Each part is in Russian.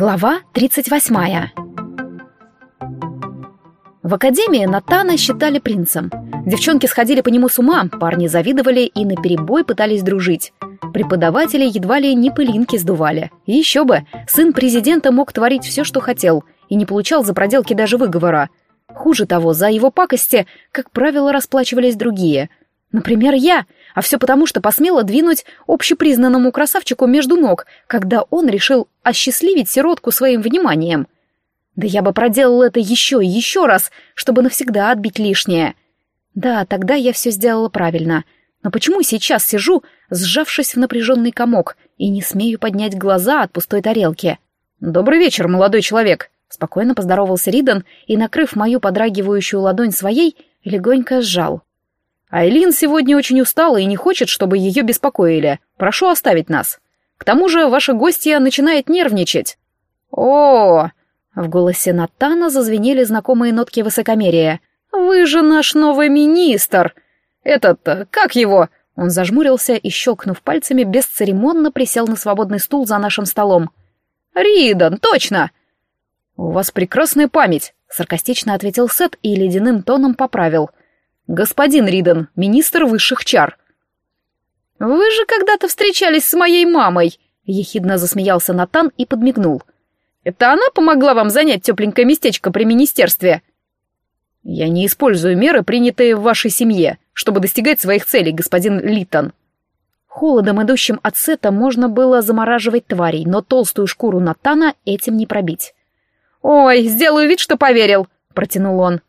Глава 38 В академии Натана считали принцем. Девчонки сходили по нему с ума, парни завидовали и наперебой пытались дружить. Преподаватели едва ли не пылинки сдували. Еще бы, сын президента мог творить все, что хотел, и не получал за проделки даже выговора. Хуже того, за его пакости, как правило, расплачивались другие. Например, я — а все потому, что посмела двинуть общепризнанному красавчику между ног, когда он решил осчастливить сиротку своим вниманием. Да я бы проделал это еще и еще раз, чтобы навсегда отбить лишнее. Да, тогда я все сделала правильно. Но почему сейчас сижу, сжавшись в напряженный комок, и не смею поднять глаза от пустой тарелки? «Добрый вечер, молодой человек!» Спокойно поздоровался Ридан и, накрыв мою подрагивающую ладонь своей, легонько сжал. Айлин сегодня очень устала и не хочет, чтобы ее беспокоили. Прошу оставить нас. К тому же ваша гостья начинает нервничать. О, в голосе Натана зазвенели знакомые нотки высокомерия. Вы же наш новый министр. Этот, как его? Он зажмурился и, щелкнув пальцами, бесцеремонно присел на свободный стул за нашим столом. «Ридан, точно!» «У вас прекрасная память», — саркастично ответил Сет и ледяным тоном поправил. «Господин Риден, министр высших чар». «Вы же когда-то встречались с моей мамой», — ехидно засмеялся Натан и подмигнул. «Это она помогла вам занять тепленькое местечко при министерстве?» «Я не использую меры, принятые в вашей семье, чтобы достигать своих целей, господин Литтон». Холодом, идущим от сета, можно было замораживать тварей, но толстую шкуру Натана этим не пробить. «Ой, сделаю вид, что поверил», — протянул он.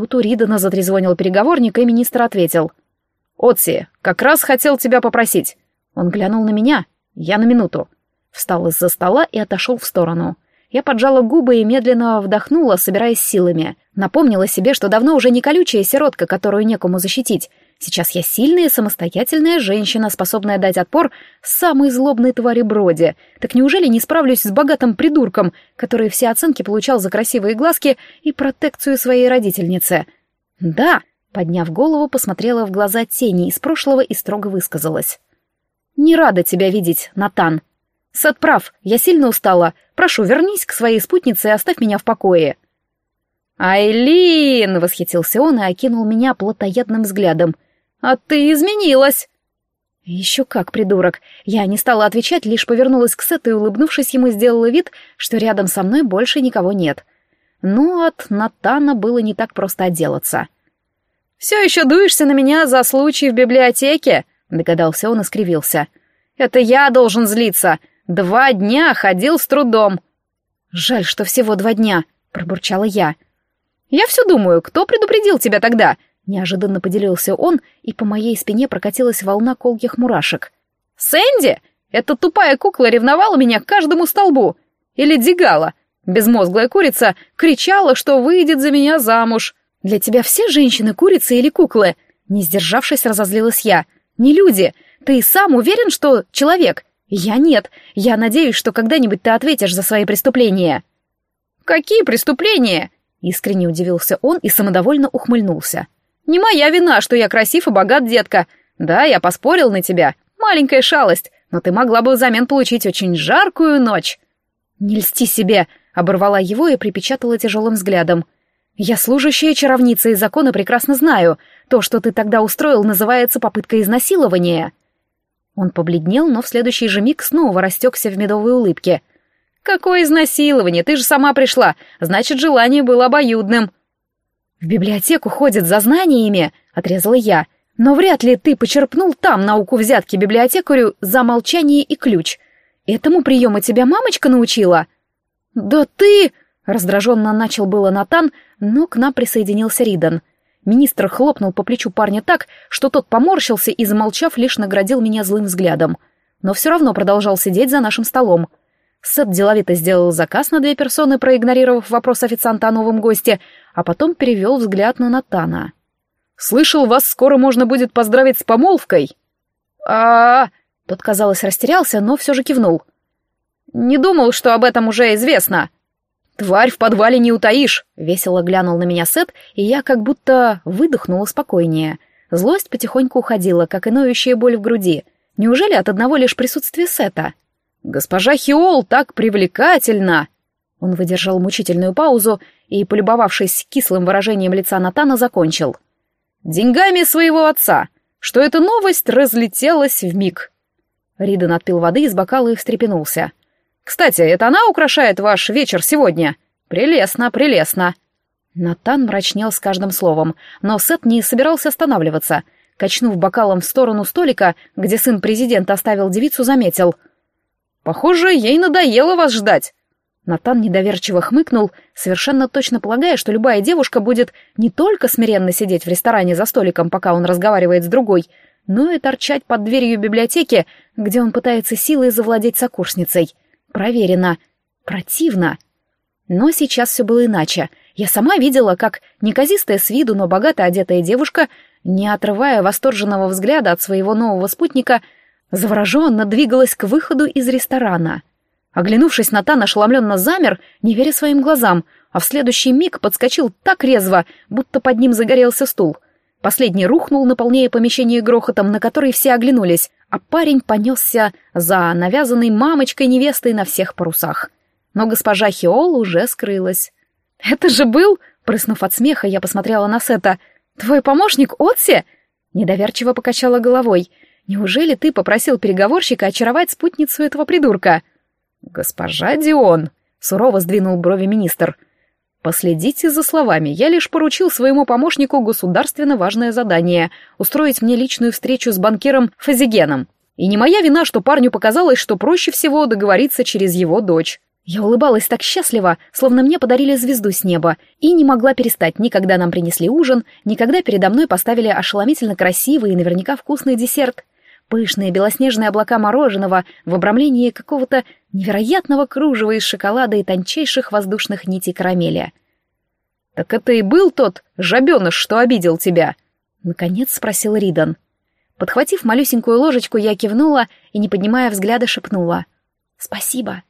Тут у Ридана затрезвонил переговорник, и министр ответил. «Отси, как раз хотел тебя попросить». Он глянул на меня. Я на минуту. Встал из-за стола и отошел в сторону. Я поджала губы и медленно вдохнула, собираясь силами. Напомнила себе, что давно уже не колючая сиротка, которую некому защитить, Сейчас я сильная и самостоятельная женщина, способная дать отпор самой злобной твари Броди. Так неужели не справлюсь с богатым придурком, который все оценки получал за красивые глазки и протекцию своей родительницы? Да, подняв голову, посмотрела в глаза тени из прошлого и строго высказалась. «Не рада тебя видеть, Натан. Сад прав, я сильно устала. Прошу, вернись к своей спутнице и оставь меня в покое». «Айлин!» — восхитился он и окинул меня плотоядным взглядом — «А ты изменилась!» Еще как, придурок. Я не стала отвечать, лишь повернулась к Сету и, улыбнувшись ему, сделала вид, что рядом со мной больше никого нет. Но от Натана было не так просто отделаться. «Все еще дуешься на меня за случай в библиотеке?» — догадался он и скривился. «Это я должен злиться. Два дня ходил с трудом». «Жаль, что всего два дня», — пробурчала я. «Я все думаю, кто предупредил тебя тогда? Неожиданно поделился он, и по моей спине прокатилась волна колких мурашек. «Сэнди? Эта тупая кукла ревновала меня к каждому столбу. Или Дигала, безмозглая курица, кричала, что выйдет за меня замуж. Для тебя все женщины курицы или куклы?» Не сдержавшись, разозлилась я. «Не люди. Ты сам уверен, что человек? Я нет. Я надеюсь, что когда-нибудь ты ответишь за свои преступления». «Какие преступления?» Искренне удивился он и самодовольно ухмыльнулся. Не моя вина, что я красив и богат, детка. Да, я поспорил на тебя. Маленькая шалость, но ты могла бы взамен получить очень жаркую ночь. Не льсти себе, оборвала его и припечатала тяжелым взглядом. Я служащая чаровница и закона прекрасно знаю. То, что ты тогда устроил, называется попыткой изнасилования. Он побледнел, но в следующий же миг снова растекся в медовой улыбке. «Какое изнасилование? Ты же сама пришла. Значит, желание было обоюдным». «В библиотеку ходят за знаниями», — отрезала я. «Но вряд ли ты почерпнул там науку взятки библиотекарю за молчание и ключ. Этому приему тебя мамочка научила?» «Да ты...» — раздраженно начал было Натан, но к нам присоединился Ридан. Министр хлопнул по плечу парня так, что тот поморщился и, замолчав, лишь наградил меня злым взглядом. Но все равно продолжал сидеть за нашим столом. Сет деловито сделал заказ на две персоны, проигнорировав вопрос официанта о новом госте, а потом перевел взгляд на Натана. «Слышал, вас скоро можно будет поздравить с помолвкой?» а, -а, -а Тот, казалось, растерялся, но все же кивнул. «Не думал, что об этом уже известно». «Тварь в подвале не утаишь!» — весело глянул на меня Сет, и я как будто выдохнула спокойнее. Злость потихоньку уходила, как и ноющая боль в груди. Неужели от одного лишь присутствия Сета?» Госпожа Хиол так привлекательна!» Он выдержал мучительную паузу и, полюбовавшись кислым выражением лица Натана, закончил. «Деньгами своего отца, что эта новость разлетелась в миг. Риден отпил воды из бокала и встрепенулся. «Кстати, это она украшает ваш вечер сегодня? Прелестно, прелестно!» Натан мрачнел с каждым словом, но Сет не собирался останавливаться. Качнув бокалом в сторону столика, где сын президента оставил девицу, заметил. «Похоже, ей надоело вас ждать. Натан недоверчиво хмыкнул, совершенно точно полагая, что любая девушка будет не только смиренно сидеть в ресторане за столиком, пока он разговаривает с другой, но и торчать под дверью библиотеки, где он пытается силой завладеть сокурсницей. Проверено. Противно. Но сейчас все было иначе. Я сама видела, как неказистая с виду, но богато одетая девушка, не отрывая восторженного взгляда от своего нового спутника, завороженно двигалась к выходу из ресторана — Оглянувшись, Натан ошеломленно замер, не веря своим глазам, а в следующий миг подскочил так резво, будто под ним загорелся стул. Последний рухнул, наполняя помещение грохотом, на который все оглянулись, а парень понесся за навязанной мамочкой-невестой на всех парусах. Но госпожа Хиол уже скрылась. «Это же был...» — прыснув от смеха, я посмотрела на Сета. «Твой помощник Отси?» Недоверчиво покачала головой. «Неужели ты попросил переговорщика очаровать спутницу этого придурка?» «Госпожа Дион», — сурово сдвинул брови министр, — «последите за словами. Я лишь поручил своему помощнику государственно важное задание — устроить мне личную встречу с банкиром Фазигеном. И не моя вина, что парню показалось, что проще всего договориться через его дочь». Я улыбалась так счастливо, словно мне подарили звезду с неба, и не могла перестать ни когда нам принесли ужин, ни когда передо мной поставили ошеломительно красивый и наверняка вкусный десерт. Пышные белоснежные облака мороженого в обрамлении какого-то невероятного кружева из шоколада и тончайших воздушных нитей карамели. «Так это и был тот жабеныш, что обидел тебя?» — наконец спросил Ридан. Подхватив малюсенькую ложечку, я кивнула и, не поднимая взгляда, шепнула. «Спасибо».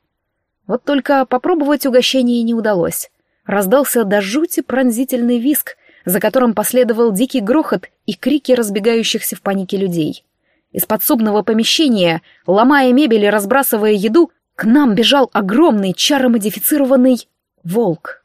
Вот только попробовать угощение не удалось. Раздался до жути пронзительный виск, за которым последовал дикий грохот и крики разбегающихся в панике людей. Из подсобного помещения, ломая мебель и разбрасывая еду, к нам бежал огромный чаромодифицированный волк.